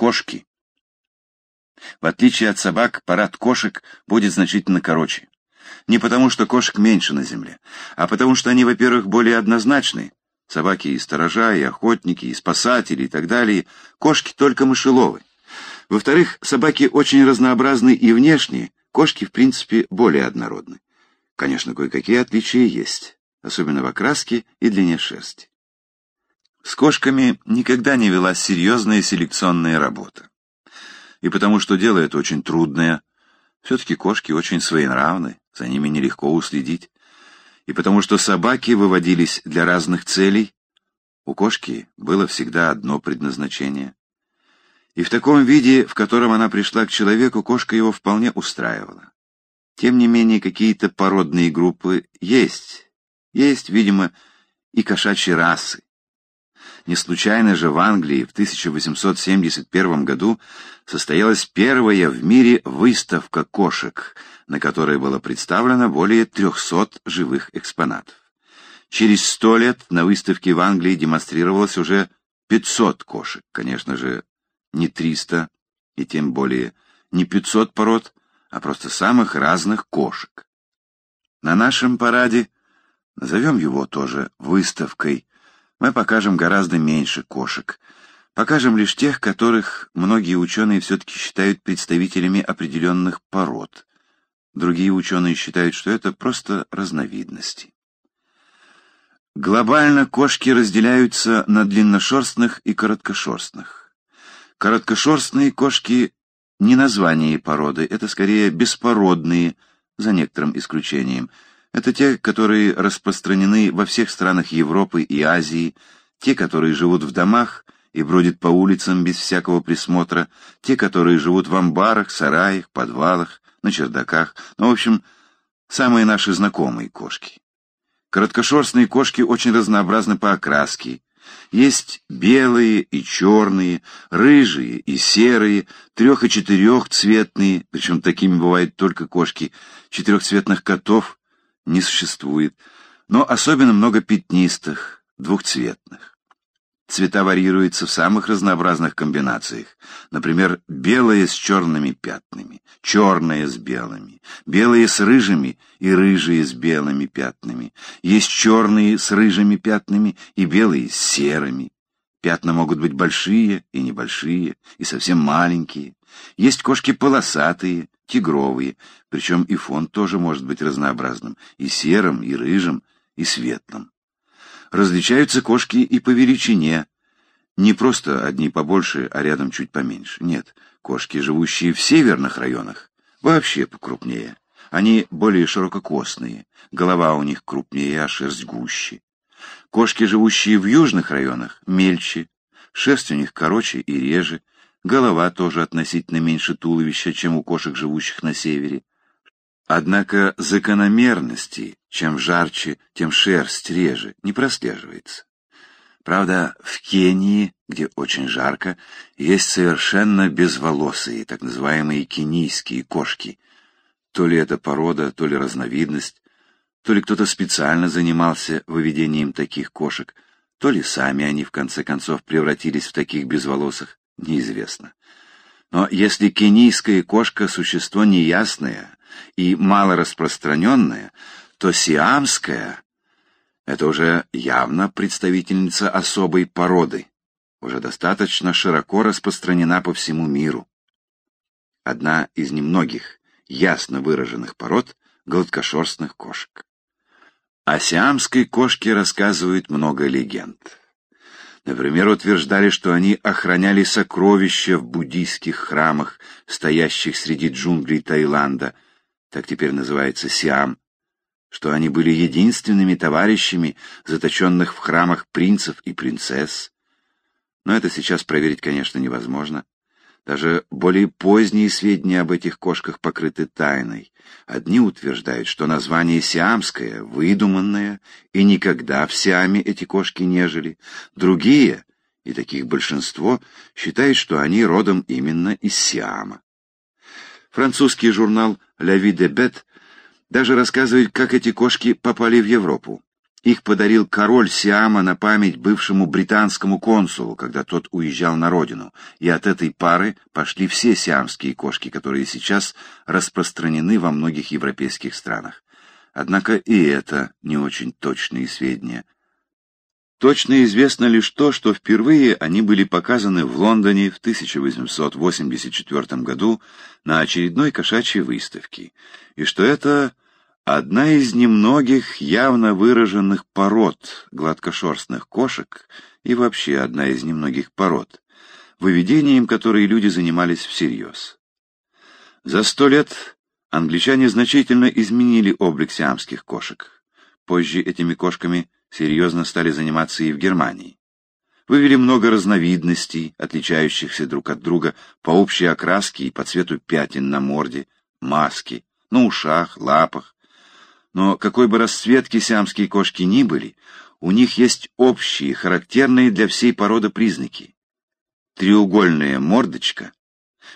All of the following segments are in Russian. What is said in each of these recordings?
кошки. В отличие от собак, парад кошек будет значительно короче. Не потому, что кошек меньше на земле, а потому, что они, во-первых, более однозначны. Собаки и сторожа, и охотники, и спасатели, и так далее. Кошки только мышеловы. Во-вторых, собаки очень разнообразны и внешне, кошки, в принципе, более однородны. Конечно, кое-какие отличия есть, особенно в окраске и длине шерсти. С кошками никогда не велась серьезная селекционная работа. И потому что дело это очень трудное, все-таки кошки очень своенравны, за ними нелегко уследить. И потому что собаки выводились для разных целей, у кошки было всегда одно предназначение. И в таком виде, в котором она пришла к человеку, кошка его вполне устраивала. Тем не менее, какие-то породные группы есть. Есть, видимо, и кошачьи расы. Не случайно же в Англии в 1871 году состоялась первая в мире выставка кошек, на которой было представлено более 300 живых экспонатов. Через сто лет на выставке в Англии демонстрировалось уже 500 кошек, конечно же, не 300 и тем более не 500 пород, а просто самых разных кошек. На нашем параде, назовем его тоже выставкой, мы покажем гораздо меньше кошек. Покажем лишь тех, которых многие ученые все-таки считают представителями определенных пород. Другие ученые считают, что это просто разновидности. Глобально кошки разделяются на длинношерстных и короткошерстных. Короткошерстные кошки не название породы, это скорее беспородные, за некоторым исключением – это те, которые распространены во всех странах Европы и Азии, те, которые живут в домах и бродят по улицам без всякого присмотра, те, которые живут в амбарах, сараях, подвалах, на чердаках, ну, в общем, самые наши знакомые кошки. Короткошерстные кошки очень разнообразны по окраске. Есть белые и черные, рыжие и серые, трех- и четырехцветные, причем такими бывают только кошки, четырехцветных котов не существует, но особенно много пятнистых, двухцветных. Цвета варьируются в самых разнообразных комбинациях. Например, белые с черными пятнами, черные с белыми, белые с рыжими и рыжие с белыми пятнами. Есть черные с рыжими пятнами и белые с серыми. Пятна могут быть большие и небольшие, и совсем маленькие. Есть кошки полосатые, тигровые, причем и фон тоже может быть разнообразным, и серым, и рыжим, и светлым. Различаются кошки и по величине. Не просто одни побольше, а рядом чуть поменьше. Нет, кошки, живущие в северных районах, вообще покрупнее. Они более ширококосные, голова у них крупнее, а шерсть гуще. Кошки, живущие в южных районах, мельче, шерсть у них короче и реже, голова тоже относительно меньше туловища, чем у кошек, живущих на севере. Однако закономерности, чем жарче, тем шерсть реже, не прослеживается. Правда, в Кении, где очень жарко, есть совершенно безволосые, так называемые кенийские кошки. То ли это порода, то ли разновидность, то ли кто-то специально занимался выведением таких кошек, то ли сами они в конце концов превратились в таких безволосых неизвестно. Но если кенийская кошка – существо неясное и мало распространенное, то сиамская – это уже явно представительница особой породы, уже достаточно широко распространена по всему миру. Одна из немногих ясно выраженных пород гладкошерстных кошек. О сиамской кошке рассказывают много легенд. Например, утверждали, что они охраняли сокровища в буддийских храмах, стоящих среди джунглей Таиланда, так теперь называется Сиам, что они были единственными товарищами, заточенных в храмах принцев и принцесс. Но это сейчас проверить, конечно, невозможно. Даже более поздние сведения об этих кошках покрыты тайной. Одни утверждают, что название сиамское, выдуманное, и никогда в Сиаме эти кошки не жили. Другие, и таких большинство, считают, что они родом именно из Сиама. Французский журнал «La vie de bête» даже рассказывает, как эти кошки попали в Европу. Их подарил король Сиама на память бывшему британскому консулу, когда тот уезжал на родину, и от этой пары пошли все сиамские кошки, которые сейчас распространены во многих европейских странах. Однако и это не очень точные сведения. Точно известно лишь то, что впервые они были показаны в Лондоне в 1884 году на очередной кошачьей выставке, и что это одна из немногих явно выраженных пород гладкошерстных кошек и вообще одна из немногих пород, выведением которой люди занимались всерьез. За сто лет англичане значительно изменили облик сиамских кошек. Позже этими кошками серьезно стали заниматься и в Германии. Вывели много разновидностей, отличающихся друг от друга по общей окраске и по цвету пятен на морде, маске, на ушах, лапах. Но какой бы расцветки сиамские кошки ни были, у них есть общие, характерные для всей породы признаки. Треугольная мордочка,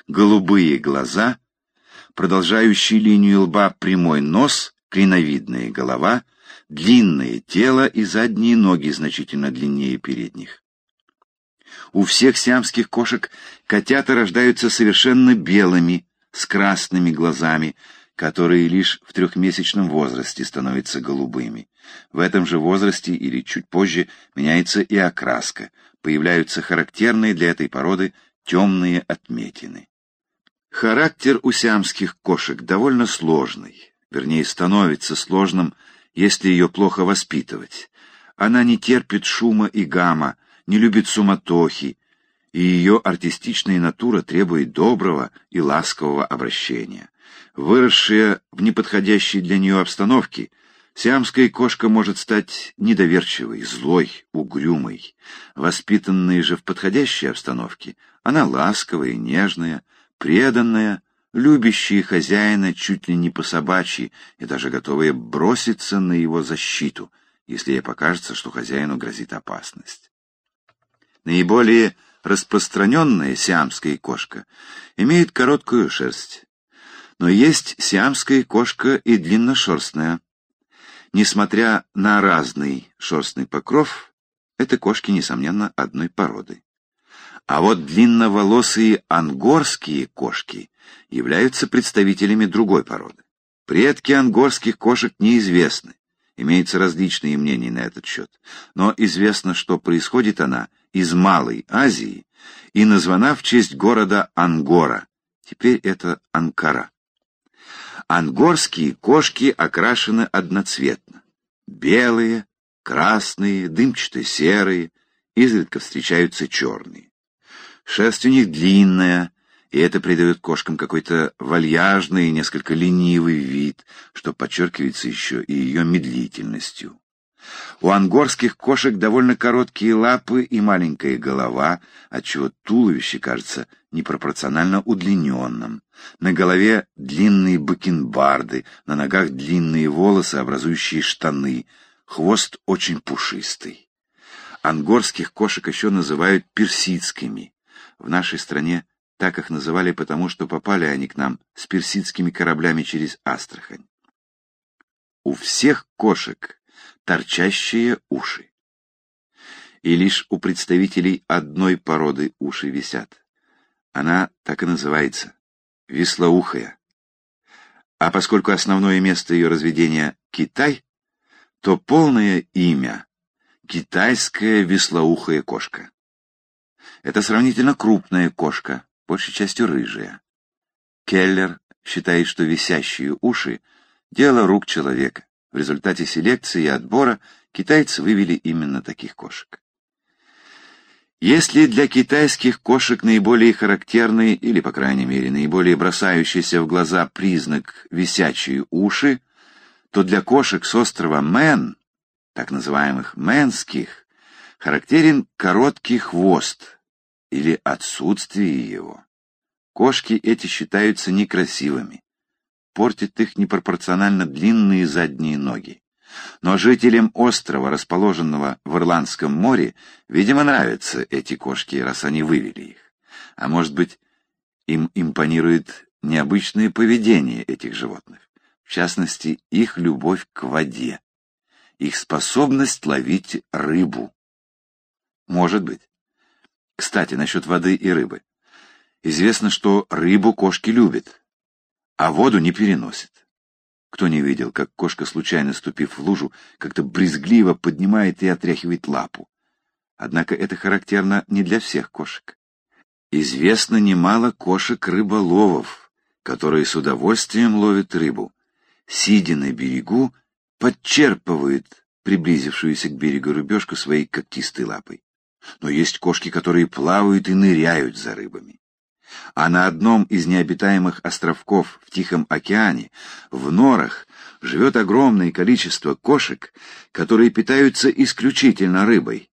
голубые глаза, продолжающий линию лба прямой нос, клиновидная голова — длинное тело и задние ноги значительно длиннее передних. У всех сиамских кошек котята рождаются совершенно белыми, с красными глазами, которые лишь в трехмесячном возрасте становятся голубыми. В этом же возрасте или чуть позже меняется и окраска, появляются характерные для этой породы темные отметины. Характер у сиамских кошек довольно сложный, вернее становится сложным если ее плохо воспитывать. Она не терпит шума и гамма, не любит суматохи, и ее артистичная натура требует доброго и ласкового обращения. Выросшая в неподходящей для нее обстановке, сиамская кошка может стать недоверчивой, злой, угрюмой. Воспитанная же в подходящей обстановке, она ласковая, нежная, преданная, любящие хозяина чуть ли не по-собачьи и даже готовые броситься на его защиту, если ей покажется, что хозяину грозит опасность. Наиболее распространенная сиамская кошка имеет короткую шерсть, но есть сиамская кошка и длинношерстная. Несмотря на разный шерстный покров, это кошки, несомненно, одной породы. А вот длинноволосые ангорские кошки являются представителями другой породы. Предки ангорских кошек неизвестны, имеются различные мнения на этот счет, но известно, что происходит она из Малой Азии и названа в честь города Ангора, теперь это Анкара. Ангорские кошки окрашены одноцветно. Белые, красные, дымчато-серые, изредка встречаются черные. Шерсть у них длинная, и это придает кошкам какой-то вальяжный несколько ленивый вид, что подчеркивается еще и ее медлительностью. У ангорских кошек довольно короткие лапы и маленькая голова, отчего туловище кажется непропорционально удлиненным. На голове длинные бакенбарды, на ногах длинные волосы, образующие штаны. Хвост очень пушистый. Ангорских кошек еще называют персидскими. В нашей стране так их называли потому, что попали они к нам с персидскими кораблями через Астрахань. У всех кошек торчащие уши. И лишь у представителей одной породы уши висят. Она так и называется — веслоухая. А поскольку основное место ее разведения — Китай, то полное имя — китайская веслоухая кошка. Это сравнительно крупная кошка, большей частью рыжая. Келлер считает, что висящие уши — дело рук человека. В результате селекции и отбора китайцы вывели именно таких кошек. Если для китайских кошек наиболее характерный, или, по крайней мере, наиболее бросающийся в глаза признак висячие уши, то для кошек с острова Мэн, так называемых мэнских, характерен короткий хвост, или отсутствие его. Кошки эти считаются некрасивыми. Портят их непропорционально длинные задние ноги. Но жителям острова, расположенного в Ирландском море, видимо, нравятся эти кошки, раз они вывели их. А может быть, им импонирует необычное поведение этих животных, в частности, их любовь к воде. их способность ловить рыбу. Может быть. Кстати, насчет воды и рыбы. Известно, что рыбу кошки любят, а воду не переносят. Кто не видел, как кошка, случайно ступив в лужу, как-то брезгливо поднимает и отряхивает лапу? Однако это характерно не для всех кошек. Известно немало кошек-рыболовов, которые с удовольствием ловят рыбу. Сидя на берегу, подчерпывают приблизившуюся к берегу рыбешку своей когтистой лапой. Но есть кошки, которые плавают и ныряют за рыбами. А на одном из необитаемых островков в Тихом океане, в норах, живет огромное количество кошек, которые питаются исключительно рыбой.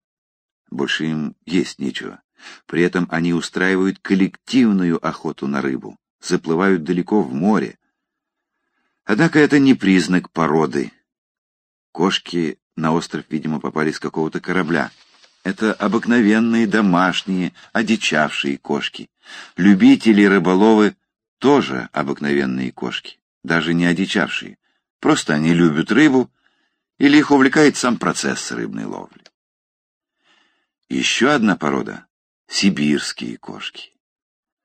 Больше им есть нечего. При этом они устраивают коллективную охоту на рыбу, заплывают далеко в море. Однако это не признак породы. Кошки на остров, видимо, попали с какого-то корабля. Это обыкновенные домашние, одичавшие кошки. Любители-рыболовы тоже обыкновенные кошки, даже не одичавшие. Просто они любят рыбу, или их увлекает сам процесс рыбной ловли. Еще одна порода сибирские кошки.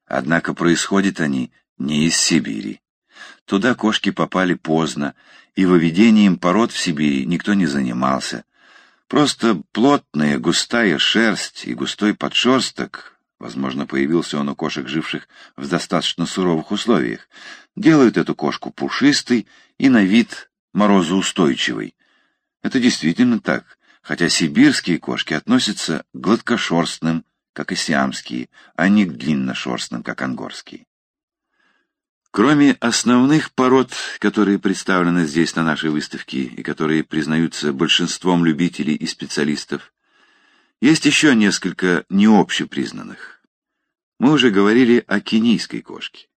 Однако происходят они не из Сибири. Туда кошки попали поздно, и выведением пород в Сибири никто не занимался. Просто плотная густая шерсть и густой подшерсток, возможно, появился он у кошек, живших в достаточно суровых условиях, делают эту кошку пушистой и на вид морозоустойчивой. Это действительно так, хотя сибирские кошки относятся к гладкошерстным, как и сиамские, а не к длинношерстным, как ангорские. Кроме основных пород, которые представлены здесь на нашей выставке и которые признаются большинством любителей и специалистов, есть еще несколько необщепризнанных. Мы уже говорили о кенийской кошке.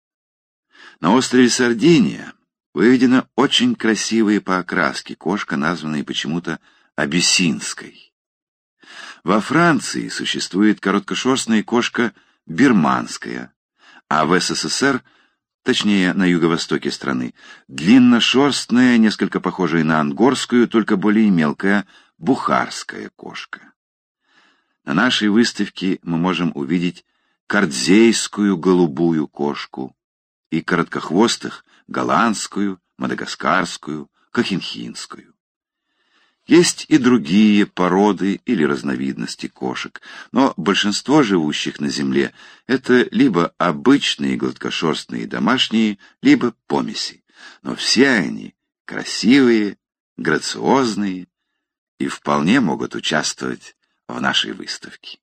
На острове Сардиния выведена очень красивая по окраске кошка, названная почему-то абиссинской. Во Франции существует короткошерстная кошка бирманская, а в СССР, точнее на юго-востоке страны, длинношерстная, несколько похожая на ангорскую, только более мелкая, бухарская кошка. На нашей выставке мы можем увидеть кардзейскую голубую кошку и короткохвостых голландскую, мадагаскарскую, кахинхинскую. Есть и другие породы или разновидности кошек, но большинство живущих на земле — это либо обычные гладкошерстные домашние, либо помеси. Но все они красивые, грациозные и вполне могут участвовать в нашей выставке.